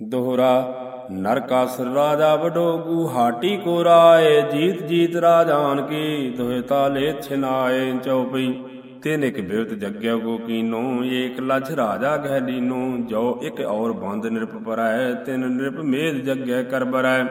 ਦੋਹਰਾ ਨਰਕਾਸੁਰ ਰਾਜਾ ਵਡੋ ਗੁਹਾਟੀ ਕੋ ਰਾਏ, ਜੀਤ ਜੀਤ ਰਾਜਾਨ ਕੀ ਦੋਹਿ ਤਾਲੇ ਛਿਨਾਏ ਚਉਪਈ। ਤਿਨ ਇਕ ਬਿਰਤ ਜਗਿਆ ਕੋ ਕੀਨੋ, ਏਕ ਲਛ ਰਾਜਾ ਗਹਿ ਲੀਨੋ ਜੋ ਇਕ ਔਰ ਬੰਦ ਨਿਰਪ ਪਰੈ, ਤਿਨ ਨਿਰਪ ਮੇਦ ਜਗਿਆ ਕਰ ਬਰੈ।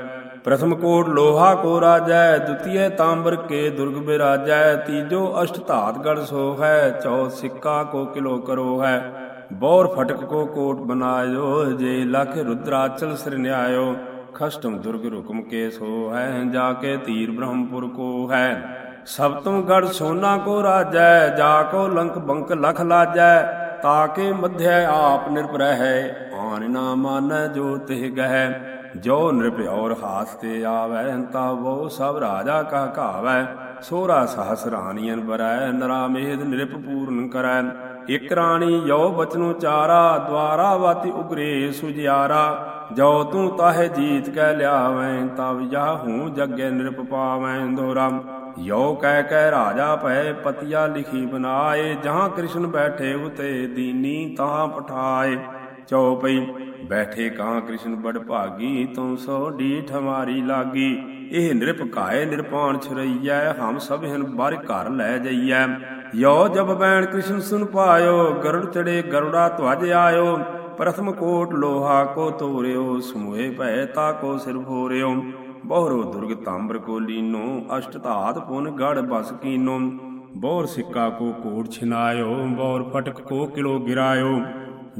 ਪ੍ਰਥਮ ਕੋਟ ਲੋਹਾ ਕੋ ਰਾਜੈ ਦੁਤੀਏ ਤਾਂਬਰ ਕੇ ਦੁਰਗ ਬਿਰਾਜੈ, ਤੀਜੋ ਅਸ਼ਟ ਧਾਤ ਗੜ ਸੋ ਹੈ ਚੌ ਸਿੱਕਾ ਕੋ ਕਿਲੋ ਕਰੋ ਹੈ ਬੌਰ ਫਟਕ ਕੋ ਕੋਟ ਬਨਾਇਓ ਜੇ ਲਖ ਰੁਦਰਾਚਲ ਨਿਆਇਓ, ਖਸ਼ਟਮ ਦੁਰਗ ਰੁਕਮ ਕੇ ਸੋ ਹੈ, ਜਾ ਕੇ ਧੀਰ ਬ੍ਰਹਮਪੁਰ ਕੋ ਹੈ। ਸਭ ਗੜ ਸੋਨਾ ਕੋ ਰਾਜੈ, ਜਾ ਕੋ ਲੰਕ ਬੰਕ ਲਖ ਲਾਜੈ ਤਾਕੇ ਮਧਿਆ ਆਪ ਨਿਰਭਰੈ ਹੈ, ਆਨ ਨਾ ਮਾਨੈ ਜੋ ਤਿਹ ਗਹਿ। ਜੋ ਨਿਰਭ ਔਰ ਹਾਸ ਤੇ ਆਵੈ, ਤਾ ਵੋ ਸਭ ਰਾਜਾ ਕਾ ਘਾਵੈ। ਸੋਰਾ ਸਹਸ ਰਾਨੀਆਂ ਬਰੈ ਨਰਾਮੇਦ ਨਿਰਪ ਪੂਰਨ ਕਰੈ। ਇਕ ਰਾਣੀ ਯੋ ਬਚਨੋ ਚਾਰਾ ਦਵਾਰਾ ਵਾਤੀ ਉਗਰੇ ਸੁਜਿਆਰਾ ਜੋ ਤੂੰ ਤਾਹੇ ਜੀਤ ਕੈ ਲਿਆਵੈ ਤਬ ਜਾਹੂ ਜੱਗੇ ਨਿਰਪ ਪਾਵੈ ਦੋਰਾ ਯੋ ਕਹਿ ਕਹਿ ਰਾਜਾ ਭੈ ਪਤਿਆ ਲਿਖੀ ਬਨਾਏ, ਜਹਾਂ ਕ੍ਰਿਸ਼ਨ ਬੈਠੇ ਉਤੇ ਦੀਨੀ ਤਾਂ ਪਠਾਏ। ਚਉਪਈ ਬੈਠੇ ਕਾਂ ਕ੍ਰਿਸ਼ਨ ਬੜ ਭਾਗੀ ਤੂੰ ਸੋ ਡੀਠ ਹਮਾਰੀ ਲਾਗੀ। ਇਹ ਨਿਰਪ ਕਾਏ ਨਿਰਪਾਨ ਛਰਈਐ, ਹਮ ਸਭ ਹਨ ਬਰ ਘਰ ਲੈ ਜਈਐ। ਯੋ ਜਬ ਬੈਣ ਕ੍ਰਿਸ਼ਨ ਸੁਨ ਪਾਇਓ, ਗਰੁੜ ਚੜੇ ਗਰੁੜਾ ਧਵਜ ਆਇਓ, ਪ੍ਰਥਮ ਕੋਟ ਲੋਹਾ ਕੋ ਤੋਰਿਓ ਸਮੂਏ ਭੈ ਤਾ ਕੋ ਸਿਰ ਭੋਰਿਓ। ਬਹੁਰੋ ਦੁਰਗ ਤਾਂਬਰ ਕੋ ਲੀਨੋ, ਅਸ਼ਟ ਧਾਤ ਪੁਨ ਗੜ ਬਸ ਕੀਨੋ। ਬੌਰ ਸਿੱਕਾ ਕੋ ਕੋਟ ਛਿਨਾਇਓ, ਬੌਰ ਫਟਕ ਕੋ ਕਿਲੋ ਗਿਰਾਇਓ।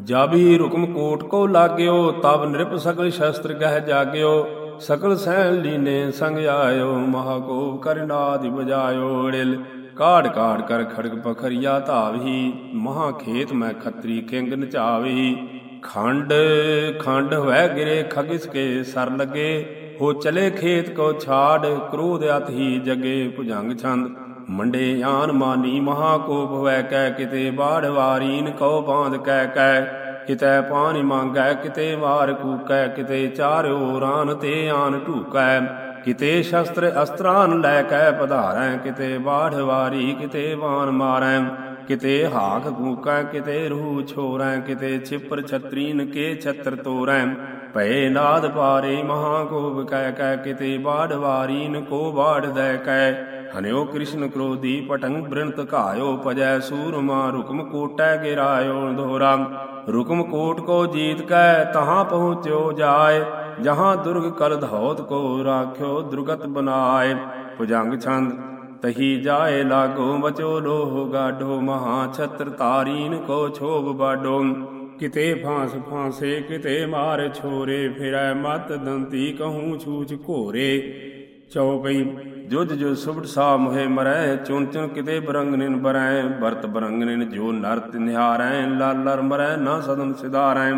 ਜਾਬੀ ਹੁਕਮ ਕੋਟ ਕੋ ਲਾਗਿਓ, ਤਬ ਨਿਰਪ ਸਗਲ ਸ਼ਸਤਰ ਗਹਿ ਜਾਗਿਓ। ਸਕਲ ਸਹਿ ਲੀਨੇ ਸੰਗ ਆਇਓ ਮਹਾਕੋਪ ਕਰਨਾਦਿ ਬਜਾਇਓ। ੜਿਲ ਕਾੜ ਕਾੜ ਕਰ ਖੜਕ ਪਖਰੀਆ ਧਾਵਹੀ, ਮਹਾ ਖੇਤ ਮੈਂ ਖੱਤਰੀ ਕਿੰਗ ਨਚਾਵਹੀ। ਖੰਡ ਖੰਡ ਹੋਇ ਗਿਰੇ ਖਗਿਸ ਕੇ ਸਰ ਲਗੇ, ਹੋ ਚਲੇ ਖੇਤ ਕੋ ਛਾੜ, ਕ੍ਰੋਧ ਅਤ ਹੀ ਜਗੇ ਭੁਜੰਗ ਛੰਦ। ਮੰਡੇ ਆਨ ਮਾਨੀ ਮਹਾ ਕੋਪ ਹੋਇ ਕਹਿ ਕਿਤੇ ਬਾੜ ਵਾਰੀਨ, ਕਉ ਬਾਂਧ ਕਹਿ ਕਹਿ ਕਿਤੇ ਪਾਣੀ ਮੰਗੈ ਕਿਤੇ ਵਾਰ ਕੂਕੈ, ਕਿਤੇ ਚਾਰਿਓ ਰਾਨ ਤੇ ਆਨ ਢੂਕੈ। ਕਿਤੇ ਸ਼ਸਤਰ ਅਸਤਰਾਨ ਲੈ ਕੇ ਪਧਾਰੈ, ਕਿਤੇ ਬਾੜ ਵਾਰੀ, ਕਿਤੇ ਬਾਣ ਮਾਰੈ, ਕਿਤੇ ਹਾਕ ਕੂਕੈ, ਕਿਤੇ ਰੂਹ ਛੋਰੈ, ਕਿਤੇ ਛਿਪਰ ਛਤਰੀਨ ਕੇ ਛਤਰ ਤੋਰੈ। ਭਏ ਨਾਦ ਪਾਰੇ ਮਹਾ ਕੋਪ ਕਹਿ ਕਹਿ, ਕਿਤੇ ਬਾੜ ਵਾਰੀਨ ਕੋ ਬਾੜ ਦੈ ਕਹਿ। ਹਨਿਓ ਕ੍ਰਿਸ਼ਨ ਕ੍ਰੋਧੀ ਪਟੰਗ ਬ੍ਰਿੰਤ ਘਾਇਓ ਪਜੈ ਸੂਰਮਾ ਰੁਕਮ ਕੋਟੈ ਗਿਰਾਇਓ ਦੋਰਾ ਰੁਕਮ ਕੋਟ ਕੋ ਜੀਤ ਕੈ, ਤਹਾਂ ਪਹੁੰਚਿਓ ਜਾਏ। ਜਹਾਂ ਦੁਰਗ ਕਲ ਧੌਤ ਕੋ ਰਾਖਿਓ ਦੁਰਗਤ ਬਨਾਏ। ਭੁਜੰਗ ਛੰਦ, ਤਹੀ ਜਾਏ ਲਾਗੋ ਬਚੋ ਲੋਹ ਗਾਢੋ, ਮਹਾ ਛਤਰ ਤਾਰੀਨ ਕੋ ਛੋਭ ਬਾਡੋ ਕਿਤੇ ਫਾਂਸ ਫਾਂਸੇ, ਕਿਤੇ ਮਾਰ ਛੋਰੇ, ਫਿਰੈ ਮਤ ਦੰਤੀ ਕਹੂੰ ਛੂਚ ਘੋਰੇ। ਚਉਪਈ ਜੁਜ ਜੋ ਸੁਭਟ ਸਾ ਮੁਹੇ ਮਰੈ ਚੁਨ ਚੁਨ ਕਿਤੇ ਬਰੰਗਨਿਨ ਬਰੈ, ਵਰਤ ਬਰੰਗਨਿਨ ਜੋ ਨਰਤ ਨਿਹਾਰੈ, ਲਾਲਰ ਮਰੈ ਨਾ ਸਦਨ ਸਿਧਾਰੈ।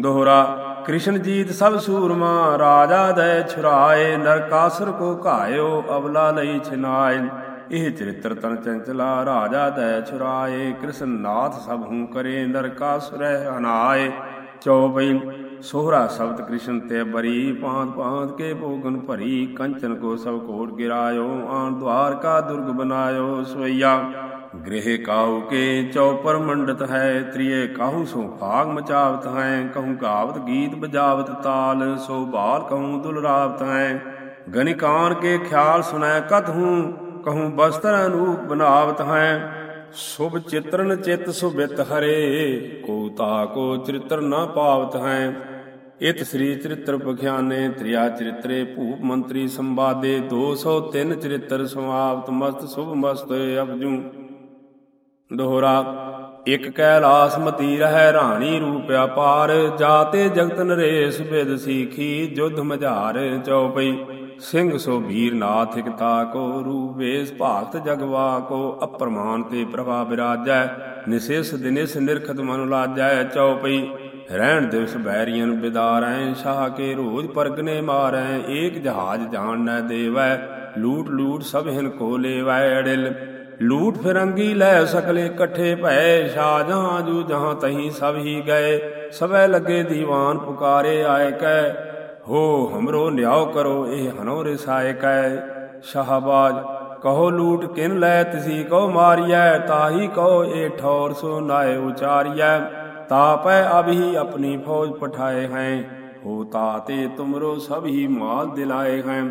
ਦੋਹਰਾ, ਕ੍ਰਿਸ਼ਨ ਜੀਤ ਸਭ ਸੂਰਮਾ, ਰਾਜਾ ਦੈ ਛੁਰਾਏ ਨਰਕਾਸੁਰ ਕੋ ਘਾਇਓ ਅਬਲਾ ਲਈ ਛਿਨਾਏ। ਇਹ ਚਰਿਤ੍ਰ ਤਨ ਚੰਚਲਾ, ਰਾਜਾ ਦੈ ਛੁਰਾਏ ਕ੍ਰਿਸ਼ਨ ਨਾਥ ਸਭ ਹੂੰ ਕਰੇ ਨਰਕਾਸੁਰੈ ਹਨਾਏ ਚੌਪਈ ਸੋਹਰਾ ਸ਼ਬਦ ਕ੍ਰਿਸ਼ਨ ਤੇ ਬਰੀ ਪਾਂਤ ਪਾਂਤ ਕੇ ਭੋਗਨ ਭਰੀ, ਕੰਚਨ ਕੋ ਸਭ ਕੋਟ ਗਿਰਾਇਓ, ਆਣ ਦਵਾਰ ਕਾ ਦੁਰਗ ਬਨਾਇਓ ਸਵਈਆ। ਗ੍ਰਹਿ ਕਾਉ ਕੇ ਚੌਪਰ ਮੰਡਤ ਹੈ ਤ੍ਰਿਏ ਕਾਹੂ ਸੋ ਭਾਗ ਮਚਾਵਤ ਹੈ, ਕਹੂੰ ਗਾਵਤ ਗੀਤ ਬਜਾਵਤ ਤਾਲ, ਸੋ ਬਾਲ ਕਹੂੰ ਦੁਲਰਾਵਤ ਹੈ। ਗਨਿਕਾਨ ਕੇ ਖਿਆਲ ਸੁਨੈ ਕਤ ਹੂੰ, ਕਹੂੰ ਬਸਤਰ ਅਨੂਪ ਬਨਾਵਤ ਹੈ। ਸੁਭ ਚਿਤਰਨ ਚਿਤ ਸੁਬਿਤ ਹਰੇ, ਕੋ ਤਾ ਕੋ ਚਰਿਤਰ ਨਾ ਪਾਵਤ ਹੈ। ਇਤ ਸ੍ਰੀ ਚਰਿਤ੍ਰ ਪਖਿਆਨੇ, ਤ੍ਰਿਆ ਚਰਿਤਰੇ ਭੂਪ ਮੰਤਰੀ ਸੰਵਾਦੇ 203 ਚਰਿਤ੍ਰ ਸਮਾਪਤ ਮਸਤ ਸੁਭ ਮਸਤ ਅਬਜੂ। ਦੋਹਰਾ ਇਕ ਕੈਲਾਸ ਮਤੀ ਰਹਿ ਰਾਣੀ ਰੂਪ ਅਪਾਰ, ਜਾਤੇ ਜਗਤ ਨਰੇਸ ਬਿਦ ਸੀਖੀ, ਜੁਧ ਮਝਾਰ ਚਉਪਈ। ਸਿੰਘ ਸੋ ਵੀਰ ਨਾਥ ਇਕਤਾ ਕੋ ਰੂਪੇਸ ਭਾਗਤ ਜਗਵਾ ਕੋ ਅਪਰਮਾਨ ਤੇ ਪ੍ਰਭਾ ਬਿਰਾਜੈ। ਨਿਸੇਸ ਦਿਨਿਸ ਨਿਰਖਤ ਮਨ ਲਾਜੈ ਚਉਪਈ। ਰਹਿਣ ਦਿਵਸ ਬੈਰੀਆਂ ਬਿਦਾਰੈ, ਸ਼ਾਹ ਕੇ ਰੋਜ ਪਰਗਨੇ ਮਾਰੈ, ਏਕ ਜਹਾਜ ਜਾਣ ਨ ਦੇਵੈ ਲੂਟ ਲੂਟ ਸਭ ਹਿਨ ਕੋ ਲੇਵੈ ਅੜਿਲ। ਲੂਟ ਫਿਰੰਗੀ ਲੈ ਸਕਲੇ ਇਕੱਠੇ ਭੈ ਸ਼ਾਹ ਜਹਾਂ ਜੂ ਜਹਾਂ ਤਹੀਂ ਸਭ ਹੀ ਗਏ। ਸਭੈ ਲੱਗੇ ਦੀਵਾਨ ਪੁਕਾਰੇ ਆਏ ਕੈ, ਹੋ ਹਮਰੋ ਨਿਆਉ ਕਰੋ ਇਹ ਹਨੋ ਰਸਾਇ ਕੈ। ਸ਼ਾਹਬਾਜ, ਕਹੋ ਲੂਟ ਕਿਨ ਲੈ ਤਿਸੀ, ਕਹੋ ਮਾਰੀਐ, ਤਾਹੀ ਕਹੋ ਏ ਠੌਰ ਸੋ ਨਾਏ ਉਚਾਰੀਐ। ਤਾਪੈ ਅਭੀ ਆਪਣੀ ਫੌਜ ਪਠਾਏ ਹੈ, ਹੋ ਤਾਤੇ ਤੁਮਰੋ ਸਭ ਹੀ ਮਾਲ ਦਿਲਾਏ ਹੈ।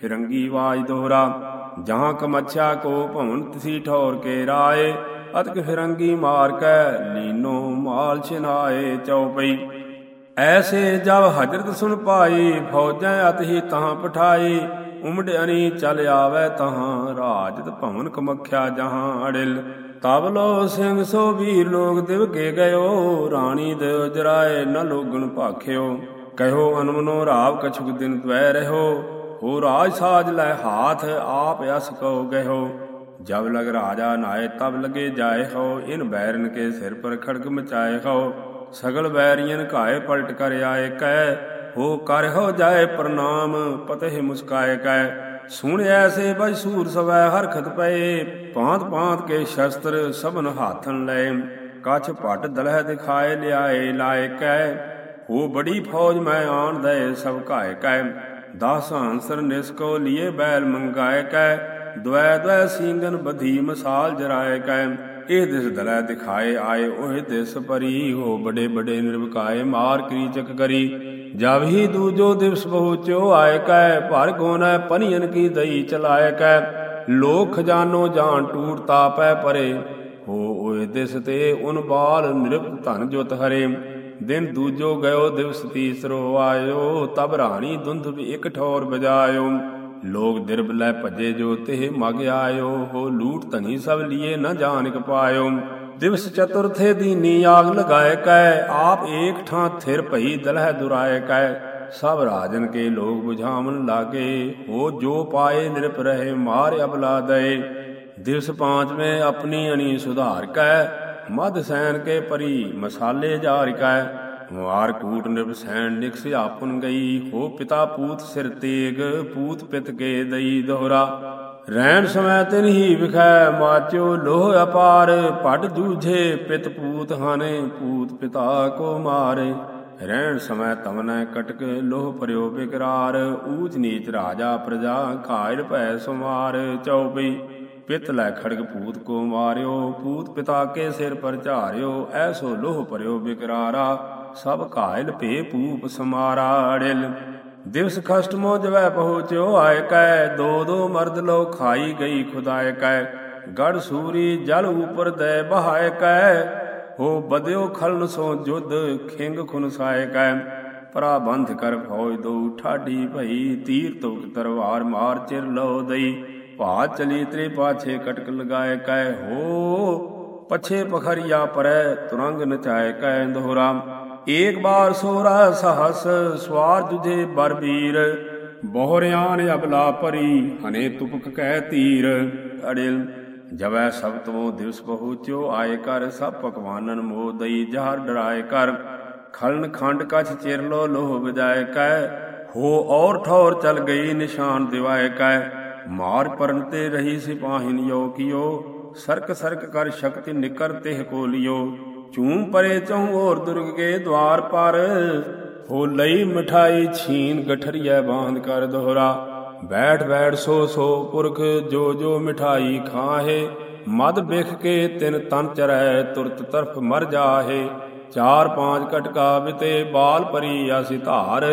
ਫਿਰੰਗੀ ਬਾਜ ਦੋਹਰਾ ਜਹਾਂ ਕਮਛਾ ਕੋ ਭਵਨ ਤਿਸੀ ਠੌਰ ਕੇ ਰਾਏ, ਅਤਕ ਫਿਰੰਗੀ ਮਾਰ ਕੈ ਲੀਨੋ ਮਾਲ ਛਿਨਾਏ ਚਉਪਈ ਐਸੇ ਜਬ ਹਜਰਤ ਸੁਨ ਪਾਈ, ਫੌਜਾਂ ਅਤ ਹੀ ਤਹਾਂ ਪਠਾਈ, ਉਮੜ ਅਨੀ ਚਲ ਆਵੇ ਤਹਾਂ ਰਾਜਤ ਭਵਨ ਕਮਖਿਆ ਜਹਾਂ ਅੜਿਲ। ਤਬ ਲੋ ਸਿੰਘ ਸੋ ਵੀਰ ਲੋਗ ਦਿਵ ਕੇ ਗਇਓ, ਰਾਣੀ ਦੇ ਜਰਾਏ ਨ ਲੋਗਣ ਭਾਖਿਓ। ਕਹਿਓ ਅਨਮਨੋ ਰਾਵ ਕਛੁਕ ਦਿਨ ਤਵੈ ਰਹੋ ਹੋ ਰਾਜ ਸਾਜ ਲੈ ਹਾਥ ਆਪ ਅਸ ਕਉ ਗਇਓ ਜਬ ਲਗ ਰਾਜਾ ਨਾਏ, ਤਬ ਲਗੇ ਜਾਏ ਹੋ। ਇਨ ਬੈਰਨ ਕੇ ਸਿਰ ਪਰ ਖੜਕ ਮਚਾਏ ਹੋ। ਸਗਲ ਬੈਰੀਆਂ ਘਾਏ ਪਲਟ ਕਰ ਆਏ ਕਹਿ ਹੋ ਕਰ ਹੋ ਜਾਏ ਪ੍ਰਣਾਮ, ਪਤਹਿ ਮੁਸਕਾਏ ਕਹਿ ਸੁਣ ਐਸੇ ਬਜ ਸੂਰ ਸਵੈ ਹਰਖਤ ਪਏ। ਪਾਂਤ ਪਾਂਤ ਕੇ ਸ਼ਸਤਰ ਸਭਨ ਹਾਥਨ ਲੈ ਕਛ ਪਟ ਦਲਹਿ ਦਿਖਾਏ, ਲਿਆਏ ਲਾਇ ਕਹਿ ਹੋ ਬੜੀ ਫੌਜ ਮੈਂ ਆਣ ਦੇ ਸਭ ਘਾਏ ਕਹਿ ਦਸ ਹੰਸਰ ਨਿਸਕੋ ਲੀਏ ਬੈਲ ਮੰਗਾਏ ਕਹਿ ਦ્વੈ ਦ્વੈ ਸਿੰਘਨ ਬਧੀ ਮਸਾਲ ਜਰਾਏ ਕੈ। ਇਹ ਦਿਸ ਦਲੈ ਦਿਖਾਏ ਆਏ, ਉਹ ਦਿਸ ਪਰੀ ਹੋ ਬੜੇ ਬੜੇ ਨਿਰਵਕਾਏ, ਮਾਰ ਕਰੀਚਕ ਕਰੀ। ਜਬ ਹੀ ਦੂਜੋ ਦਿਵਸ ਪਹੁੰਚੋ ਆਏ ਕੈ, ਭਰ ਗੋਨੈ ਪਨੀਨ ਕੀ ਦਈ ਚਲਾਏ ਕੈ। ਲੋਕ ਖਜ਼ਾਨੋ ਜਾਨ ਟੂਟ ਤਾਪੈ ਪਰੇ, ਹੋ ਓਏ ਦਿਸ ਤੇ ਉਨ ਬਾਲ ਨਿਰਪ ਧਨ ਜੁਤ ਹਰੇ। ਦਿਨ ਦੂਜੋ ਗਇਓ ਦਿਵਸ ਤੀਸਰੋ ਆਇਓ, ਤਬ ਰਾਣੀ ਦੁੰਧ ਇਕ ਠੌਰ ਬਜਾਇਓ। ਲੋਕ ਦਿਰਬ ਲੈ ਭਜੇ ਜੋ ਤੇ ਮਗ ਆਇਓ, ਹੋ ਲੂਟ ਧਨੀ ਸਭ ਲੀਏ ਨ ਜਾਣਿਕ ਪਾਇਓ। ਦਿਵਸ ਚਤੁਰਥੇ ਦੀਨੀ ਆਗ ਲਗਾਏ ਕੈ, ਆਪ ਏਕ ਠਾਂ ਥਿਰ ਭਈ ਦਲਹਿ ਦੁਰਾਏ ਕੈ। ਸਭ ਰਾਜਨ ਕੇ ਲੋਕ 부ਝਾਵਨ ਲਾਗੇ, ਹੋ ਜੋ ਪਾਏ ਨਿਰਪ ਰਹੇ ਮਾਰ ਅਬਲਾ ਦਏ। ਦਿਵਸ ਪਾਂਚਵੇਂ ਆਪਣੀ ਅਣੀ ਸੁਧਾਰ ਕੈ ਮਦ ਸੈਨ ਕੇ ਪਰੀ ਮਸਾਲੇ ਜਾਰ ਕੈ ਵਾਰ ਕੂਟ ਨਿਰਭਸੈਣ ਨਿਕਸ ਆਪਨ ਗਈ ਹੋ ਪਿਤਾ ਪੂਤ ਸਿਰ ਤੇਗ, ਪੂਤ ਪਿਤ ਕੇ ਦਈ ਦੋਹਰਾ। ਰਹਿਣ ਸਮੈ ਤਿਨ ਹੀ ਵਿਖੈ ਮਾਚੋ ਲੋਹ ਅਪਾਰ ਪੜ ਜੂਝੇ ਪਿਤ ਪੂਤ ਹਾਨੇ, ਪੂਤ ਪਿਤਾ ਕੋ ਮਾਰੇ। ਰਹਿਣ ਸਮੈ ਤਮਨੈ ਕਟਕ, ਲੋਹ ਪਰਿਓ ਬਿਕਰਾਰ, ਊਚ ਨੀਚ ਰਾਜਾ ਪ੍ਰਜਾ, ਘਾਇਲ ਭੈ ਸੁਮਾਰ, ਚਉਪਈ। ਪਿਤ ਲੈ ਖੜਗ ਭੂਤ ਕੋ ਮਾਰਿਓ, ਭੂਤ ਪਿਤਾ ਕੇ ਸਿਰ ਪਰ ਝਾਰਿਓ ਐਸੋ ਲੋਹ ਪਰਿਓ ਬਿਕਰਾਰਾ, ਸਭ ਘਾਇਲ ਭੇ ਪੂਪ ਸਮਾਰਾ ਅੜਿਲ। ਦਿਵਸ ਖਸ਼ਟਮੋ ਜਵੈ ਪਹੁੰਚਿਓ, ਆਏ ਕੈ, ਦੋ ਦੋ ਮਰਦ ਲੋ ਖਾਈ ਗਈ ਖੁਦਾਇ ਕੈ। ਗੜ ਸੂਰੀ ਜਲ ਉਪਰ ਦੈ ਬਹਾਏ ਕੈ, ਹੋ ਬਦਿਓ ਖਲਨ ਸੋ ਜੁਦ ਖਿੰਗ ਖੁਨਸਾਏ ਕੈ। ਪਰਾ ਬੰਧ ਕਰ ਫੌਜ ਦੋ ਠਾਡੀ ਭਈ, ਤੀਰ ਤੁਕ ਤਰਵਾਰ ਮਾਰ ਚਿਰ ਲੋ ਦਈ। ਭਾ ਚਲੀ ਤ੍ਰੇ ਪਾਛੇ ਕਟਕ ਲਗਾਏ ਕੈ ਹੋ, ਪਛੇ ਪਖਰੀਆ ਪਰੈ ਤੁਰੰਗ ਨਚਾਏ ਕੈ ਦੋਹਰਾ। ਏਕ ਬਾਰ ਸੋਰਾ ਸਹਸ, ਸਵਾਰ ਜੁਝੇ ਬਰਬੀਰ ਬਹੁਰਿਆਨ ਅਬਲਾ ਪਰੀ, ਹਨੇ ਤੁਪਕ ਕਹਿ ਤੀਰ। ਅੜਿਲ, ਜਵੈ ਸਭ ਤੋ ਦਿਵਸ ਪਹੁੰਚਿਓ ਆਏ ਕਰ, ਸਭ ਪਕਵਾਨਨ ਮੋਹ ਦਈ ਜਹਰ ਡਰਾਏ ਕਰ। ਖਲਨ ਖੰਡ ਕਛ ਚਿਰ ਲੋ ਲੋਹ ਬਜਾਏ ਕੈ, ਹੋ ਔਰ ਠੌਰ ਚਲ ਗਈ ਨਿਸ਼ਾਨ ਦਿਵਾਏ ਕੈ। ਮਾਰ ਪਰਨ ਤੇ ਰਹੀ ਸਿਪਾਹਿਨ ਯੋ ਕਿਓ, ਸਰਕ ਸਰਕ ਕਰ ਸ਼ਕਤੀ ਨਿਕਰ ਤਿਹ ਕੋ ਲਿਓ। ਚੂਮ ਪਰੇ ਚਉ ਔਰ ਦੁਰਗ ਕੇ ਦਵਾਰ ਪਰ, ਹੋ ਲਈ ਮਠਾਈ ਛੀਨ ਗਠਰੀਐ ਬਾਂਧ ਕਰ ਦੋਹਰਾ। ਬੈਠ ਬੈਠ ਸੋ ਸੋ ਪੁਰਖ ਜੋ ਜੋ ਮਿਠਾਈ ਖਾਹੇ, ਮਦ ਬਿਖ ਕੇ ਤਿਨ ਤਨ ਚਰੈ ਤੁਰਤ ਤਰਫ ਮਰ ਜਾਹੇ। ਚਾਰ ਪੰਜ ਕਟਕਾ ਬਿਤੇ ਬਾਲ ਪਰੀ ਆਸੀ ਧਾਰ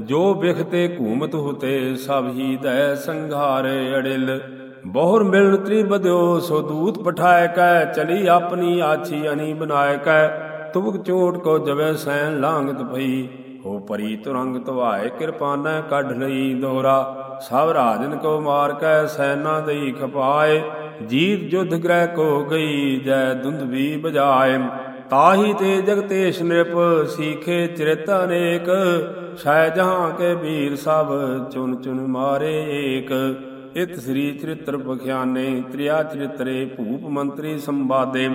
ਜੋ ਬਿਖ ਤੇ ਘੂਮਤ ਹੁਤੇ ਸਭ ਹੀ ਦੈ ਸੰਘਾਰੇ ਅੜਿਲ। ਬਹੁਰ ਮਿਲਨ ਤ੍ਰੀ ਬਦਿਓ ਸੋ ਦੂਤ ਪਠਾਇ ਕੈ, ਚਲੀ ਆਪਣੀ ਆਛੀ ਅਨੀ ਬਨਾਇ ਕੈ। ਤੁਬਕ ਚੋਟ ਕੋ ਜਵੇ ਸੈਨ ਲਾਂਗਤ ਭਈ, ਹੋ ਪਰੀ ਤੁਰੰਗ ਤਵਾਏ ਕਿਰਪਾਨੈ ਕੱਢ ਲਈ ਦੋਰਾ। ਸਭ ਰਾਜਨ ਕੋ ਮਾਰ ਕੈ, ਸੈਨਾ ਦਈ ਖਪਾਏ। ਜੀਤ ਜੁਧ ਗ੍ਰਹਿ ਕੋ ਗਈ, ਜੈ ਦੁੰਦ ਵੀ ਬਜਾਏ ਤਾਹੀ ਤੇ ਜਗਤੇਸ਼ ਨਿਰਪ ਸੀਖੇ ਚਰਿਤ ਅਨੇਕ। ਸ਼ਹਿ ਜਹਾਂ ਕੇ ਵੀਰ ਸਭ ਚੁਨ ਚੁਨ ਮਾਰੇ ਏਕ। ਇਤ ਸ੍ਰੀ ਚਰਿਤ੍ਰ ਬਖਿਆਨੇ, ਤ੍ਰਿਆ ਚਰਿਤਰੇ, ਭੂਪ ਮੰਤਰੀ ਸੰਵਾਦੇ।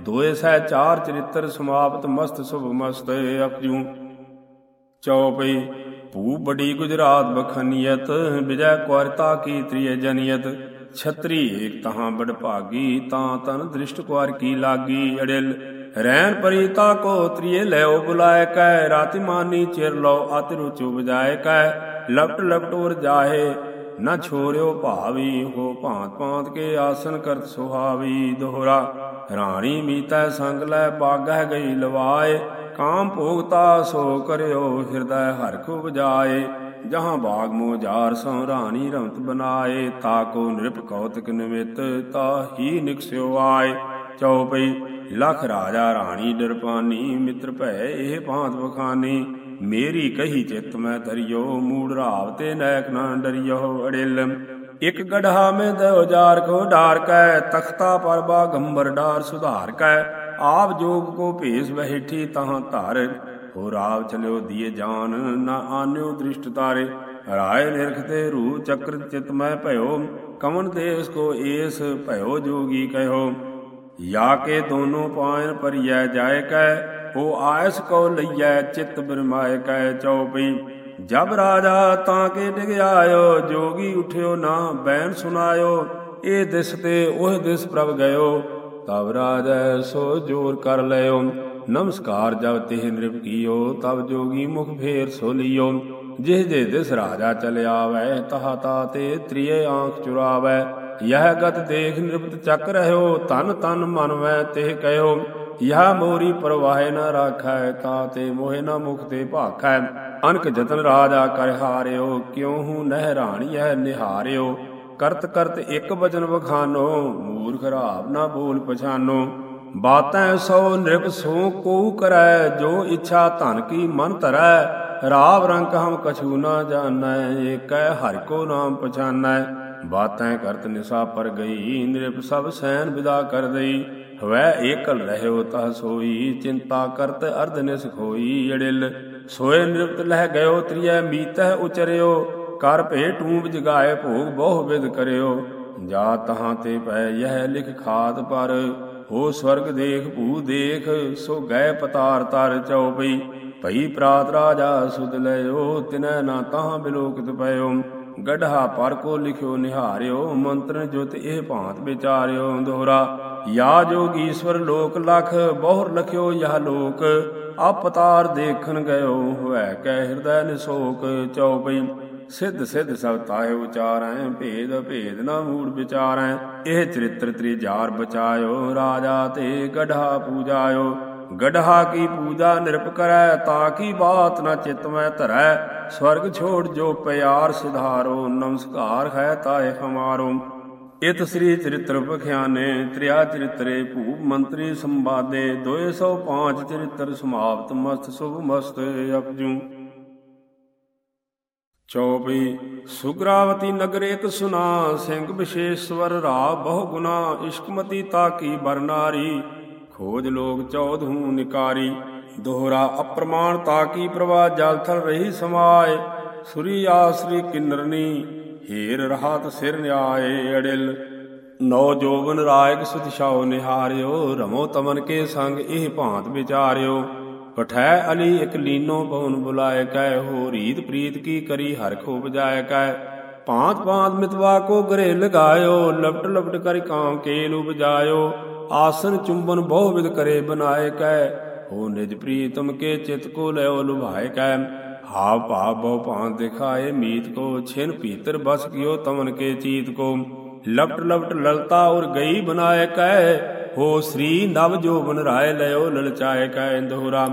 ਦੋਏ ਸਹਿ ਚਾਰ ਚਰਿਤ੍ਰ ਸਮਾਪਤ ਮਸਤ ਸੁਭ ਮਸਤ ਅਪਜੂ। ਚਉਪਈ ਭੂ ਬੜੀ ਗੁਜਰਾਤ ਬਖਨੀਅਤ ਵਿਜੈ ਕੁਰਤਾ ਕੀ ਤ੍ਰਿਯ ਜਨੀਅਤ ਛਤਰੀ ਏਕ ਤਹਾਂ ਬੜ ਭਾਗੀ, ਤਾਂ ਤਨ ਦ੍ਰਿਸ਼ਟ ਕੁਾਰ ਕੀ ਲਾਗੀ? ਅੜਿਲ ਰੈਣ ਪਰੀਤਾ ਕੋ ਤ੍ਰਿਯ ਲੈਓ ਬੁਲਾਏ ਕੈ, ਰਾਤਿ ਮਾਨੀ ਚਿਰ ਲਓ, ਅਤਿ ਰੁਚੁ ਬਜਾਏ ਕੈ। ਲਪਟ ਲਪਟ ਉਰ ਜਾਹੇ, ਨਾ ਛੋਰਿਓ ਭਾਵੀ, ਹੋ ਭਾਂਤ ਭਾਂਤ ਕੇ ਆਸਨ ਕਰਤ ਸੁਹਾਵੀ। ਦੋਹਰਾ, ਰਾਣੀ ਮੀਤੈ ਸੰਗ ਲੈ ਬਾਗਹਿ ਗਈ ਲਵਾਏ, ਕਾਮ ਭੋਗਤਾ ਸੋ ਕਰਿਓ, ਹਿਰਦੈ ਹਰਿ ਕੋ ਬਜਾਏ ਜਹਾਂ ਬਾਗ ਮੋ ਸੋ ਰਾਣੀ ਰਮਤ ਬਨਾਏ ਤਾ ਨਿਰਪ ਕੌਤਕ ਨਿਮਿਤ, ਤਾ ਨਿਕਸਿਓ ਆਏ। ਚਉਪਈ ਲਖ ਰਾਜਾ ਰਾਣੀ ਡਰਪਾਨੀ ਮਿੱਤਰ ਭੈ ਇਹ ਭਾਂਤ ਬਖਾਨੀ ਮੇਰੀ ਕਹੀ ਚਿਤ ਮੈਂ ਧਰਿਓ ਮੂੜ ਰਾਵ ਤੇ ਨੈਕ ਨਾ ਡਰਿਓ ਅੜਿਲ। ਇਕ ਗੜਹਾ ਮੈਂ ਦਇਓ ਜਾਰ ਕੋ ਢਾਰ ਕੈ, ਤਖਤਾ ਪਰ ਬਾ ਗੰਬਰ ਡਾਰ ਸੁਧਾਰ ਕੈ। ਆਪ ਜੋਗ ਕੋ ਭੇਸ ਬਹਿਠੀ ਤਹਾਂ ਧਰ ਹੋ ਰਾਵ ਚਲਿਓ ਦੀਏ ਜਾਨ, ਨਾ ਆਨਿਓ ਦ੍ਰਿਸ਼ਟ ਤਾਰੇ। ਰਾਏ ਨਿਰਖਤੇ ਰੂ ਚੱਕਰ ਚਿਤ ਮੈਂ ਭਇਓ ਕਮਨ ਦੇਸ ਕੋ ਏਸ ਭਇਓ ਜੋਗੀ ਕਹਿਓ। ਯਾ ਕੇ ਦੋਨੋਂ ਪਾਇਨ ਪਰਿਐ ਜਾਏ ਕੈ ਉਹ ਆਇਸ ਕੋ ਲਈਐ ਚਿਤ ਬਰਮਾਏ ਕੈ ਚਉਪਈ ਜਬ ਰਾਜਾ ਤਾਂ ਕੇ ਡਿਗ ਆਇਓ, ਜੋਗੀ ਉਠਿਓ ਨਾ ਬੈਨ ਸੁਨਾਇਓ ਇਹ ਦਿਸ ਤੇ ਉਹ ਦਿਸ ਪ੍ਰਭ ਗਇਓ। ਤਬ ਰਾਜੈ ਸੋ ਜੋਰ ਕਰ ਲਿਓ ਨਮਸਕਾਰ ਜਬ ਤਿਹ ਨਿਰਭ ਕੀਓ, ਤਬ ਜੋਗੀ ਮੁਖ ਫੇਰ ਸੋ ਲਿਓ। ਜਿਹ ਜੇ ਦਿਸ ਰਾਜਾ ਚਲ ਆਵੈ, ਤਹਾ ਤਾ ਤੇ ਤ੍ਰਿਏ ਆਂਖ ਚੁਰਾਵੈ। ਯਹ ਗਤ ਦੇਖ ਨਿਰਪਤ ਚੱਕ ਰਹਿਓ, ਤਨ ਤਨ ਮਨ ਵੈ ਤਿਹ ਕਹਿਓ। ਯਹ ਮੋਰੀ ਪਰਵਾਹੇ ਨ ਰਾਖੈ, ਤਾ ਤੇ ਮੋਹਿ ਨ ਮੁਖ ਤੇ ਭਾਖੈ। ਅਨਕ ਜਤਨ ਰਾਜਾ ਕਰ ਹਾਰਿਓ, ਕਿਉ ਹੂੰ ਨਹਿਰਾਣੀਐ ਨਿਹਾਰਿਓ। ਕਰਤ ਕਰਤ ਇੱਕ ਬਚਨ ਬਖਾਨੋ ਮੂਰਖ ਰਾਵ ਨਾ ਬੋਲ ਪਛਾਨੋ। ਬਾਤੈ ਸੋ ਨਿਰਪ ਸੋ ਕੋ ਕਰੈ, ਜੋ ਇੱਛਾ ਧਨ ਕੀ ਮਨ ਧਰੈ। ਰਾਵ ਰੰਗ ਹਮ ਕਛੂ ਨਾ ਜਾਣੈ, ਏਕੈ ਹਰਿ ਕੋ ਨਾਮ ਪਛਾਨੈ। ਬਾਤੈ ਕਰਤ ਨਿਸਾ ਪਰ ਗਈ ਨਿਰਪ ਸਭ ਸੈਨ ਵਿਦਾ ਕਰ ਦਈ। ਹਵੈ ਏਕਲ ਰਹਿਓ ਤਹ ਸੋਈ, ਚਿੰਤਾ ਕਰਤ ਅਰਧ ਨਿਸ ਖੋਈ। ਅੜਿਲ ਸੋਏ ਨਿਰਪਤ ਲਹਿ ਗਇਓ ਤ੍ਰਿਐ ਮੀਤਹਿ ਉਚਰਿਓ। ਕਰ ਭੇ ਟੂਬ ਜਗਾਏ, ਭੋਗ ਬਹੁ ਵਿਦ ਕਰਿਓ। ਜਾ ਤਹਾਂ ਤੇ ਪੈ, ਯਹ ਲਿਖ ਖਾਤ ਪਰ। ਹੋ ਸਵਰਗ ਦੇਖ ਭੂ ਦੇਖ, ਸੋ ਗਏ ਪਤਾਰ ਤਰ ਚਉਪਈ। ਭਈ ਪ੍ਰਾਤ ਰਾਜਾ ਸੁਧ ਲਿਓ ਤਿਨੈ ਨਾ ਤਾਹ ਬਿਲੋਕਿਤ ਪਇਓ। ਗੜਹਾ ਪਰ ਕੋ ਲਿਖਿਓ ਨਿਹਾਰਿਓ, ਮੰਤਰ ਜੁਤ ਇਹ ਭਾਂਤ ਵਿਚਾਰਿਓ ਦੋਹਰਾ ਯਾ ਜੋਗੀਸ਼ਵਰ ਲੋਕ ਲਖ, ਬਹੁਰ ਲਖਿਓ ਯਹ ਲੋਕ। ਆਪਤਾਰ ਦੇਖਣ ਗਇਓ, ਹੋਇ ਕੈ ਹਿਰਦੈ ਨਿਸੋਕ ਚਉਪਈ। ਸਿੱਧ ਸਿੱਧ ਸਭ ਤਾਏ ਉਚਾਰੈ, ਭੇਦ ਭੇਦ ਨਾ ਮੂੜ ਵਿਚਾਰੈ। ਇਹ ਚਰਿਤ੍ਰ ਤ੍ਰਿਜਾਰ ਬਚਾਇਓ, ਰਾਜਾ ਤੇ ਗਢਾ ਪੂਜਾਇਓ। ਗਢਾ ਕੀ ਪੂਜਾ ਨਿਰਪ ਕਰੈ, ਤਾ ਕੀ ਬਾਤ ਨਾ ਚਿਤ ਮੈਂ ਧਰੈ। ਸਵਰਗ ਛੋੜ ਜੋ ਪਿਆਰ ਸੁਧਾਰੋ, ਨਮਸਕਾਰ ਹੈ ਤਾਏ ਹਮਾਰੋ। ਇਤ ਸ੍ਰੀ ਚਰਿਤ੍ਰ ਬਖਿਆਨੇ ਤ੍ਰਿਆ ਚਰਿਤਰੇ ਭੂਪ ਮੰਤਰੀ ਸੰਵਾਦੇ 205 ਚਰਿਤ੍ਰ ਸਮਾਪਤ ਮਸਤ ਸੁਭ ਮਸਤ ਅਪਜੂ। ਚੌਬੀ ਸੁਗਰਾਵਤੀ ਨਗਰ ਇਕ ਸੁਨਾ, ਸਿੰਘ ਵਿਸ਼ੇਸ਼ਵਰ ਰਾ ਬਹੁ ਗੁਨਾ, ਇਸ਼ਕਮਤੀ ਤਾਕੀ ਬਰਨਾਰੀ ਖੋਜ ਲੋਕ ਚੌਧੂ ਨਿਕਾਰੀ, ਦੋਹਰਾ ਅਪਰਮਾਨ ਤਾਕੀ ਪ੍ਰਵਾਹ, ਜਲ ਥਲ ਰਹੀ ਸਮਾਏ, ਸੁਰੀ ਆਸਰੀ ਕਿੰਨਰਨੀ ਹੀਰ ਰਹਾਤ ਸਿਰ ਨਿਆਏ ਅੜਿਲ। ਨੌ ਜੋਬਨ ਰਾਇਕ ਸੁਤਿਸ਼ਾਉ ਨਿਹਾਰਿਓ, ਰਮੋ ਤਮਨ ਕੇ ਸੰਗ ਇਹ ਭਾਂਤ ਵਿਚਾਰਿਓ। ਪਠੈ ਅਲੀ ਇਕ ਲੀਨੋ ਪਵਨ ਬੁਲਾਇ ਕੈ, ਹੋ ਰੀਤ ਪ੍ਰੀਤ ਕੀ ਕਰੀ, ਹਰ ਖੋ ਬਜਾਏ ਕੈ? ਭਾਂਤ ਭਾਂਤ ਮਿਤਵਾ ਕੋ ਗਰੇ ਲਗਾਇਓ, ਲਪਟ ਲਪਟ ਕਰ ਕਾਮ ਕੇ ਲੁ ਬਜਾਇਓ ਆਸਨ ਚੁੰਬਨ ਬਹੁ ਵਿਦ ਕਰੇ ਬਨਾਏ ਕੈ। ਹੋ ਨਿਜ ਪ੍ਰੀਤਮ ਕੇ ਚਿਤ ਕੋ ਲਿਓ ਲੁਭਾਏ ਕੈ। ਹਾਵ ਭਾਵ ਬਹੁ ਭਾਂਤ ਦਿਖਾਏ, ਮੀਤ ਕੋ ਛਿਨ ਭੀਤਰ ਬਸ ਗਿਓ ਤਮਨ ਕੇ ਚੀਤ ਕੋ। ਲਪਟ ਲਪਟ ਲਲਤਾ ਔਰ ਗਈ ਬਨਾਏ ਕੈ। ਹੋ ਸ੍ਰੀ ਨਵ ਜੋਬਨ ਰਾਏ ਲਿਓ ਲਲਚਾਏ ਕੈ ਦੋਹਰਾ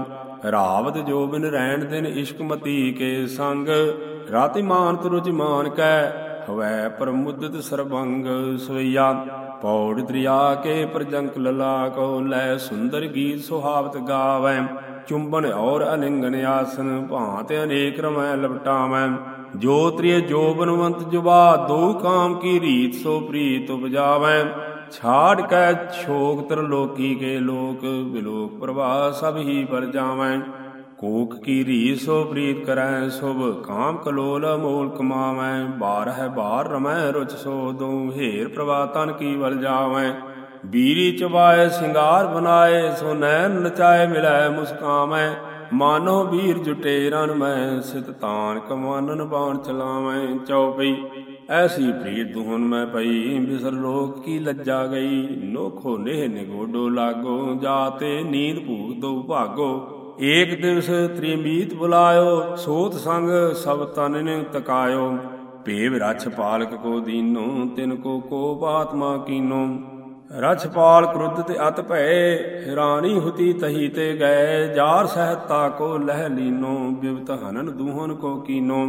ਰਾਵਤ ਜੋਬਨ ਰਹਿਣ ਦਿਨ ਇਸ਼ਕ ਮਤੀ ਕੇ ਸੰਗ। ਰਾਤੀ ਮਾਨਤ ਰੁਚ ਮਾਨ ਕੈ, ਹਵੈ ਪਰਮੁਦਤ ਸਰਬੰਗ ਸਵਈਆ। ਪੌੜ ਦਰਿਆ ਕੇ ਪ੍ਰਜੰਕ ਲਲਾ ਕੋ ਲੈ ਸੁੰਦਰ ਗੀਤ ਸੁਹਾਵਤ ਗਾਵੈ। ਚੁੰਬਨ ਔਰ ਅਲਿੰਗਨ ਆਸਨ ਭਾਂਤ ਅਨੇਕ ਰਮੈ ਲਪਟਾਵੈ। ਜੋ ਤ੍ਰਿਯ ਜੋਬਨਵੰਤ ਜੁਬਾ, ਦੋ ਕਾਮ ਕੀ ਰੀਤ ਸੋ ਪ੍ਰੀਤ ਉਪਜਾਵੈ। ਛਾੜ ਕੈ ਛੋਕ ਤਰ ਲੋਕੀ ਕੇ ਲੋਕ, ਬਿਲੋਕ ਪ੍ਰਭਾ ਸਭ ਹੀ ਪਰ ਜਾਵੈ। ਕੋਕ ਕੀ ਰੀ ਸੋ ਪ੍ਰੀਤ ਕਰੈ, ਸੁਭ ਕਾਮ ਕਲੋਲ ਮੋਲ ਕਮਾਵੈ। ਬਾਰ ਹੈ ਬਾਰ ਰਮੈ ਰੁਚ ਸੋ ਦੋ ਹੇਰ ਪ੍ਰਭਾ ਤਨ ਕੀ ਵਲ ਜਾਵੈ। ਬੀਰੀ ਚਵਾਏ ਸਿੰਗਾਰ ਬਨਾਏ, ਸੋ ਨੈਣ ਨਚਾਏ ਮਿਲੈ ਮੁਸਕਾਮੈ ਮਾਨੋ ਵੀਰ ਜੁਟੇ ਰਨ ਮੈਂ, ਸਿਤ ਤਾਨ ਕਮਾਨਨ ਬਾਣ ਚਲਾਵੈ। ਚਉਪਈ ਐਸੀ ਪ੍ਰੀਤ ਦੁਹਨ ਮੈਂ ਪਈ ਬਿਸਰ ਲੋਕ ਕੀ ਲੱਜਾ ਗਈ। ਨੋਖੋ ਨੇਹ ਨਿਗੋਡੋ ਲਾਗੋ ਜਾਤੇ ਨੀਂਦ ਭੂਖ ਦੋ ਭਾਗੋ। ਏਕ ਦਿਵਸ ਤ੍ਰਿਮੀਤ ਬੁਲਾਇਓ, ਸੋਤ ਸੰਗ ਸਭ ਤਨ ਨੇ ਤਕਾਇਓ। ਭੇਵ ਰਛ ਪਾਲਕ ਕੋ ਦੀਨੋ, ਤਿਨ ਕੋ ਕੋ ਬਾਤਮਾ ਕੀਨੋ। ਰਛਪਾਲ ਕ੍ਰੁੱਧ ਤੇ ਅਤ ਭੈ ਰਾਣੀ ਹੁਤੀ ਤਹੀ ਤੇ ਗਏ। ਜਾਰ ਸਹਿਤਾ ਕੋ ਲਹਿ ਲੀਨੋ, ਬਿਵਤ ਹਨਨ ਦੂਹਨ ਕੋ ਕੀਨੋ।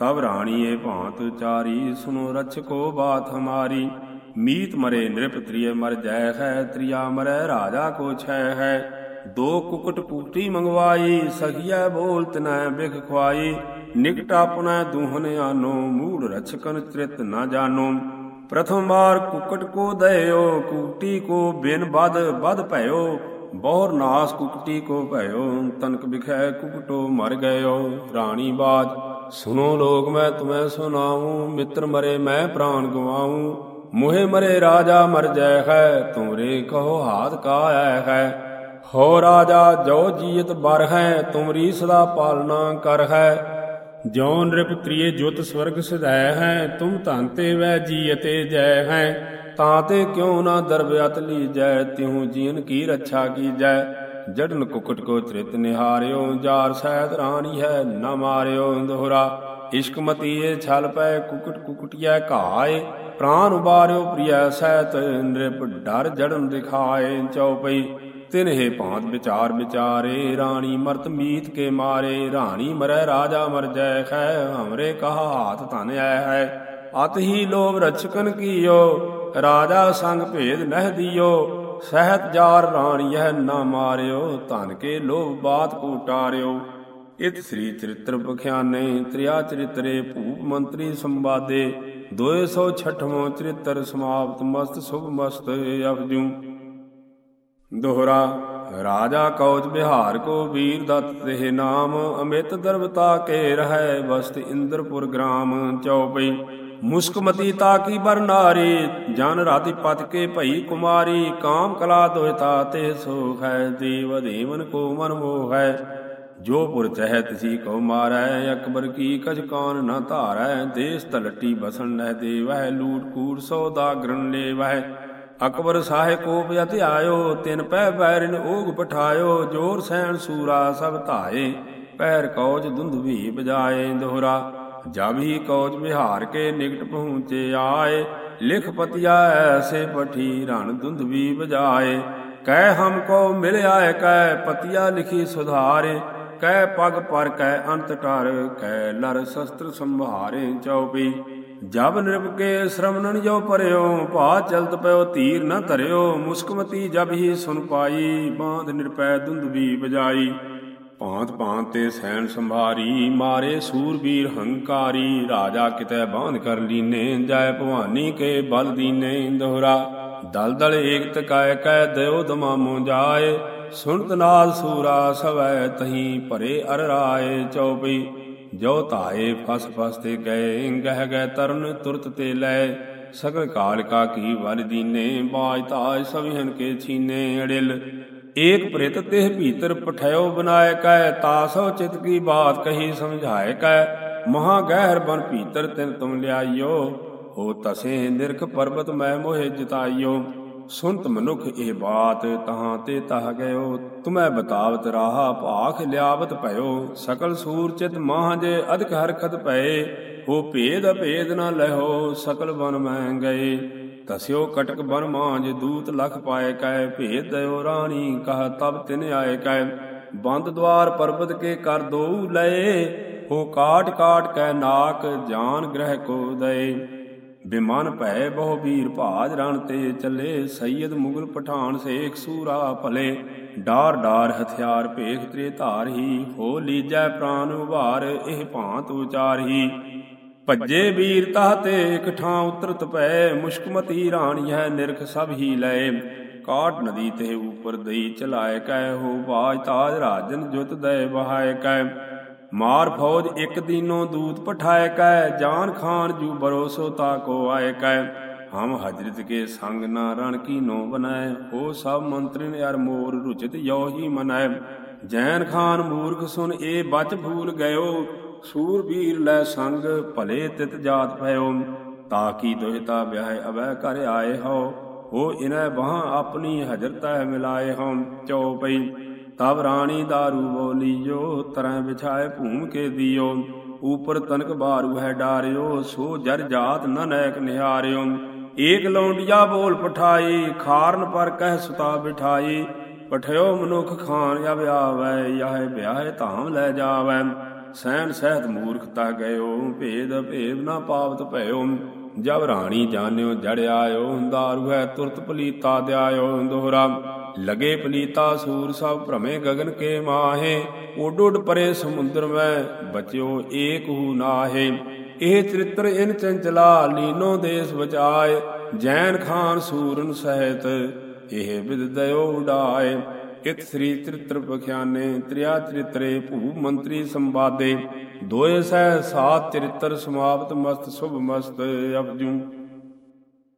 ਤਬ ਰਾਣੀ ਭਾਂਤ ਚਾਰੀ ਸੁਨੋ ਰਛਕੋ ਬਾਤ ਹਮਾਰੀ। ਮੀਤ ਮਰੇ ਨਿਰਪ ਤ੍ਰਿਯ ਮਰ ਜੈ ਹੈ, ਤ੍ਰਿਆ ਮਰੈ ਰਾਜਾ ਕੋ ਛੈ ਹੈ। ਦੋ ਕੁਕਟ ਪੂਟੀ ਮੰਗਵਾਈ ਸਖੀਐ ਬੋਲ ਤਨੈ ਬਿਖ ਖਵਾਈ ਨਿਕਟ ਆਪਣਾ ਦੂਹਨ ਆਨੋ, ਮੂੜ ਰਛਕਨ ਤ੍ਰਿਤ ਨਾ ਜਾਨੋ। ਪ੍ਰਥਮ ਵਾਰ ਕੁਕਟ ਕੋ ਦਇਓ ਕੁਕਟੀ ਕੋ ਬਿਨ ਬਦ ਬਦ ਭਇਓ। ਬਹੁਰ ਨਾਸ ਕੁਕਟੀ ਕੋ ਭਇਓ, ਤਨਕ ਬਿਖੈ ਕੁਕਟੋ ਮਰ ਗਇਓ। ਰਾਣੀ ਬਾਜ ਸੁਨੋ ਲੋਕ, ਮੈਂ ਤੁਮੈ ਸੁਨਾਉ ਮਿੱਤਰ ਮਰੇ ਮੈਂ ਪ੍ਰਾਨ ਗਵਾਉ ਮੋਹੇ ਮਰੇ ਰਾਜਾ ਮਰ ਜੈ ਹੈ, ਤੁਮਰੇ ਕਹੋ ਹਾਥ ਕਾ ਆਇ ਹੈ। ਹੋ ਰਾਜਾ, ਜੋ ਜੀਤ ਬਰ ਹੈ, ਤੁਮਰੀ ਸਦਾ ਪਾਲਣਾ ਕਰ ਹੈ। ਜੋ ਨਿਰਪ ਤ੍ਰਿਏ ਜੁਤ ਸਵਰਗ ਸਿਧਾਇ ਹੈ, ਤੁਮ ਧਨ ਵੈ ਜੀਤੇ ਜੈ ਹੈ। ਤਾਂ ਤੇ ਕਿਉ ਨਾ ਦਰਬਿਅਤ ਲੀਜੈ ਤਿਹੂ ਜੀਨ ਕੀ ਰੱਛਾ ਕੀਜੈ ਜੜਨ ਕੁਕਟ ਕੋ ਤ੍ਰਿਤ ਨਿਹਾਰਿਓ, ਜਾਰ ਸਹਿਤ ਰਾਣੀ ਹੈ ਨਾ ਮਾਰਿਓ ਦੋਹਰਾ ਇਸ਼ਕ ਮਤੀਏ ਛਲ ਪੈ ਕੁਕਟ ਕੁਕਟਿਐ ਘਾਏ। ਪ੍ਰਾਨ ਉਬਾਰਿਓ ਪ੍ਰਿਯ ਸਹਿਤ ਨਿਰਪ, ਡਰ ਜੜਨ ਦਿਖਾਏ ਚਉਪਈ ਤਿਨਹਿ ਭਾਂਤ ਵਿਚਾਰ ਵਿਚਾਰੇ, ਰਾਣੀ ਮਰਤ ਮੀਤ ਕੇ ਮਾਰੇ। ਰਾਣੀ ਮਰੈ ਰਾਜਾ ਮਰ ਜੈ ਖੈ, ਹਮਰੇ ਕਹਾ ਹਾਥ ਧਨ ਆਇ ਹੈ। ਅਤ ਹੀ ਲੋਭ ਰਚਕਨ ਕੀਓ, ਰਾਜਾ ਸੰਗ ਭੇਦ ਨਹਿ ਦਿਓ। ਸਹਿਤ ਜਾਰ ਰਾਣੀਐ ਨਾ ਮਾਰਿਓ, ਧਨ ਕੇ ਲੋਭ ਬਾਤ ਕੋ ਟਾਰਿਓ ਇਤ ਸ੍ਰੀ ਚਰਿਤ੍ਰ ਬਖਿਆਨੇ ਤ੍ਰਿਆ ਚਰਿਤਰੇ, ਭੂਪ ਮੰਤਰੀ ਸੰਵਾਦੇ। 206ਵਾਂ ਚਰਿਤ੍ਰ ਸਮਾਪਤ ਮਸਤ ਸੁਭ ਮਸਤ ਅਫਜੂ ਦੋਹਰਾ, ਰਾਜਾ ਕੌਚ ਬਿਹਾਰ ਕੋ ਵੀਰ ਦਤ ਤੇ ਨਾਮ, ਅਮਿਤ ਦਰਬਤਾ ਕੇ ਰਹਿ ਵਸਤ ਇੰਦਰਪੁਰ ਗ੍ਰਾਮ ਚਉਪਈ। ਮੁਸਕਮਤੀ ਤਾ ਕੀ ਬਰ ਨਾਰੀ, ਜਨ ਰਾਤੀ ਪਤ ਕੇ ਭਈ ਕੁਮਾਰੀ, ਕਾਮ ਕਲਾ ਦੋਇਤਾ ਤੇ ਸੋਖ ਹੈ ਦੇਵ ਦੇਵਨ ਕੋ ਮਨ ਮੋਹ ਹੈ। ਜੋ ਪੁਰ ਚਹਿ ਤਿਸੀ ਕੋ ਮਾਰੈ, ਅਕਬਰ ਕੀ ਕਜ ਕਾਨ ਨ ਧਾਰੈ, ਦੇਸ ਤਲਟੀ ਬਸਣ ਨਹਿ ਦੇਵਹਿ, ਲੂਟ ਕੂੜ ਸੌਦਾ ਗ੍ਰਣ ਲੇਵਹਿ। ਅਕਬਰ ਸਾਹਿ ਕੋਪ ਅਤਿ ਆਇਓ ਤਿਨ ਪੈ ਬੈਰਿਨ ਓਗ ਪਠਾਇਓ, ਜੋਰ ਸੈਣ ਸੂਰਾ ਸਭ ਧਾਏ, ਪੈਰ ਕੌਜ ਦੁੰਦਵੀ ਬਜਾਏ ਦੋਹਰਾ। ਜਬ ਹੀ ਕੌਜ ਵਿਹਾਰ ਕੇ ਨਿਕਟ ਪਹੁੰਚੇ ਆਏ, ਲਿਖ ਪਤਿਆ ਐਸੇ ਪਠੀ ਰਣ ਦੁੰਦਵੀ ਬਜਾਏ ਕਹਿ ਹਮ ਕੋ ਮਿਲ ਆਏ ਕਹਿ ਪਤਿਆ ਲਿਖੀ ਸੁਧਾਰੇ। ਕਹਿ ਪਗ ਪਰ, ਕਹਿ ਅੰਤ ਟਰ, ਕਹਿ ਲਰ ਸ਼ਸਤਰ ਸੰਭਾਰੇ ਚਉਪੀ। ਜਬ ਨਿਰਭ ਕੇ ਸ਼ਰਮਨਨ ਜੋ ਪਰਿਓ ਭਾ ਚਲਤ ਪਇਓ ਧੀਰ ਨ ਧਰਿਓ। ਮੁਸਕਮਤੀ ਜਬ ਹੀ ਸੁਨ ਪਾਈ, ਬਾਂਧ ਨਿਰਪੈ ਦੁੰਦਵੀ ਬਜਾਈ ਭਾਂਤ ਭਾਂਤ ਤੇ ਸੈਣ ਸੰਭਾਰੀ, ਮਾਰੇ ਸੂਰਬੀਰ ਹੰਕਾਰੀ, ਰਾਜਾ ਕਿਤੇ ਬਾਂਧ ਕਰ ਲੀਨੇ ਜੈ ਭਵਾਨੀ ਕੇ ਬਲ ਦੀਨੇ ਦੋਹਰਾ। ਦਲ ਦਲ ਏਕ ਤਕਾਇ ਕਹਿ ਦਿਓ ਦਮਾਮੋ ਜਾਏ, ਸੁਣਤ ਨਾਦ ਸੂਰਾ ਸਵੈ ਤਹੀ ਭਰੇ ਅਰ ਰਾਏ ਚਉਪਈ। ਜੋ ਧਾਏ ਫਸ ਫਸ ਤੇ ਗਏ, ਗਹਿ ਗਏ ਤਰਨ ਤੁਰਤ ਤੇ ਲੈ। ਸਗਲ ਕਾਲਿਕਾ ਕੀ ਵਲ ਦੀਨੇ, ਬਾਜ ਤਾਜ ਸਭਿਹਨ ਕੇ ਛੀਨੇ ਅੜਿਲ। ਏਕ ਪ੍ਰਿਤ ਤਿਹ ਭੀਤਰ ਪਠਾਇਓ ਬਨਾਇ ਕੈ ਤਾਸੋ ਚਿਤ ਕੀ ਬਾਤ ਕਹੀ ਸਮਝਾਏ ਕੈ। ਮਹਾ ਗਹਿਰ ਬਨ ਭੀਤਰ ਤਿਨ ਤੁਮ ਲਿਆਈਓ, ਹੋ ਤਸੇ ਨਿਰਖ ਪਰਬਤ ਮੈਂ ਮੋਹਿ ਜਿਤਾਈਓ। ਸੁਨਤ ਮਨੁਖ ਇਹ ਬਾਤ ਤਹਾਂ ਤੇ ਤਹ ਗਇਓ, ਤੁਮੈ ਬਤਾਵਤ ਰਾਹਾ ਭਾਖ ਲਿਆਵਤ ਭਇਓ। ਸਕਲ ਸੂਰ ਚਿਤ ਮਾਹ ਜੇ ਅਧਿਕ ਹਰਖਤ ਪਏ ਹੋ ਭੇਦ ਅਭੇਦ ਨਾ ਲਹੋ, ਸਕਲ ਬਨ ਮੈਂ ਗਏ। ਤਸਿਓ ਕਟਕ ਬਨ ਦੂਤ ਲਖ ਪਾਏ ਕੈ, ਭੇਦ ਦਇਓ ਰਾਣੀ, ਕਹ ਤਬ ਤਿਨ ਆਏ ਕੈ। ਬੰਦ ਦਵਾਰ ਪਰਬਤ ਕੇ ਕਰ ਦੋ ਲਏ, ਹੋ ਕਾਟ ਕਾਟ ਕੈ ਨਾਕ, ਜਾਨ ਗ੍ਰਹਿ ਕੋ ਦਏ। ਬਿਮਨ ਭੈ ਬਹੁ ਵੀਰ ਭਾਜ ਰਣ ਤੇ ਚੱਲੇ ਸੈਯਦ ਮੁਗਲ ਪਠਾਨ ਸੇਖ ਸੂਰਾ ਭਲੇ। ਡਾਰ ਡਾਰ ਹਥਿਆਰ ਭੇਖ ਤ੍ਰੇ ਧਾਰ ਹੀ ਹੋ ਲੀਜੈ ਪ੍ਰਾਨ ਉਭਾਰ, ਇਹ ਭਾਂਤ ਉਚਾਰਹੀ ਭੱਜੇ ਵੀਰ ਤਾਹ ਤੇ ਇਕ ਠਾਂ ਉਤਰਤ ਪੈ, ਮੁਸ਼ਕਮਤੀ ਰਾਣੀ ਹੈ ਨਿਰਖ ਸਭ ਹੀ ਲਏ ਕਾਟ ਨਦੀ ਤੇ ਉਪਰ ਦਈ ਚਲਾਏ ਕੈ, ਹੋ ਬਾਜ ਤਾਜ ਰਾਜਨ ਜੁਤ ਦਏ ਬਹਾਏ ਕੈ। ਮਾਰ ਫੌਜ ਇੱਕ ਦੀਨੋਂ ਦੂਤ ਪਠਾਏ ਕੈ, ਜਾਨ ਖਾਨ ਜੂ ਬਰੋਸੋ ਤਾ ਕੋ ਆਏ ਕੈ। ਹਮ ਹਜਰਤ ਕੇ ਸੰਗ ਨਾ ਰਣ ਕੀ ਨੋ ਬਨਾਏ ਹੋ ਸਭ ਮੰਤਰੀਨ ਯਾਰ ਮੋਰ ਰੁਚਿਤ ਯੋ ਹੀ ਮਨਾਏ ਜੈਨ ਖਾਨ ਮੂਰਖ ਸੁਨ ਏ ਬਚ ਭੂਲ ਗਇਓ ਸੂਰਬੀਰ ਲੈ ਸੰਗ ਭਲੇ ਤਿਤ ਜਾਤ ਭਇਓ, ਤਾ ਕੀ ਦੋਹਿਤਾ ਵਿਆਹੇ ਅਵੈ ਕਰ ਆਏ ਹੋ ਹੋ ਇਨੈ ਬਾਹ ਆਪਣੀ ਹਜਰਤੈ ਮਿਲਾਏ ਹਉ ਚਉਪਈ ਤਬ ਰਾਣੀ ਦਾਰੂ ਬੋਲੀਓ, ਤਰੈ ਵਿਛਾਏ ਭੂਮ ਕੇ ਦਿਓ, ਉਪਰ ਤਨਕ ਬਾਰੂ ਹੈ ਡਾਰਿਓ, ਸੋ ਜਰ ਜਾਤ ਨ ਨੈਕ ਨਿਹਾਰਿਓ, ਏਕ ਲੌਂਡੀਆ ਬੋਲ ਪਠਾਈ, ਖਾਰਨ ਪਰ ਕਹਿ ਸੁਤਾ ਬਿਠਾਈ, ਪਠਿਓ ਮਨੁਖ ਖਾਨ ਜਬ ਆਵੈ, ਯਾਹੇ ਵਿਆਹੇ ਧਾਮ ਲੈ ਜਾਵੈ ਸਹਿਣ ਸਹਿਤ ਮੂਰਖਤਾ ਗਇਓ, ਭੇਦ ਭੇਵ ਨਾ ਪਾਵਤ ਭਇਓ। ਜਬ ਰਾਣੀ ਜਾਣਿਓ ਜੜ ਆਇਓ ਦਾਰੂ ਹੈ ਤੁਰਤ ਪਲੀਤਾ ਦਿਆਇਓ ਦੋਹਰਾ ਲਗੇ ਪਲੀਤਾ ਸੂਰ ਸਭ ਭ੍ਰਮੇ ਗਗਨ ਕੇ ਮਾਹੇ। ਉੱਡ ਉੱਡ ਪਰੇ ਸਮੁੰਦਰ ਮੈਂ ਬਚਿਓ, ਏਕ ਹੂ ਨਾਹੇ। ਇਹ ਚਰਿਤ੍ਰ ਇਨ ਚੰਚਲਾ, ਲੀਨੋ ਦੇਸ ਬਚਾਏ। ਜੈਨ ਖਾਨ ਸੂਰਨ ਸਹਿਤ, ਇਹ ਵਿਦ ਦਇਓ ਉਡਾਏ। ਇਤ ਸ੍ਰੀ ਚਰਿਤ੍ਰ ਪਖਿਆਨੇ, ਤ੍ਰਿਆ ਚਰਿਤਰੇ ਭੂ ਮੰਤਰੀ ਸੰਵਾਦੇ। ਦੋਏ ਸਹਿ ਸਾਤ ਚਰਿਤ੍ਰ ਸਮਾਪਤ ਮਸਤ ਸੁਭ ਮਸਤ ਅਪਜੂ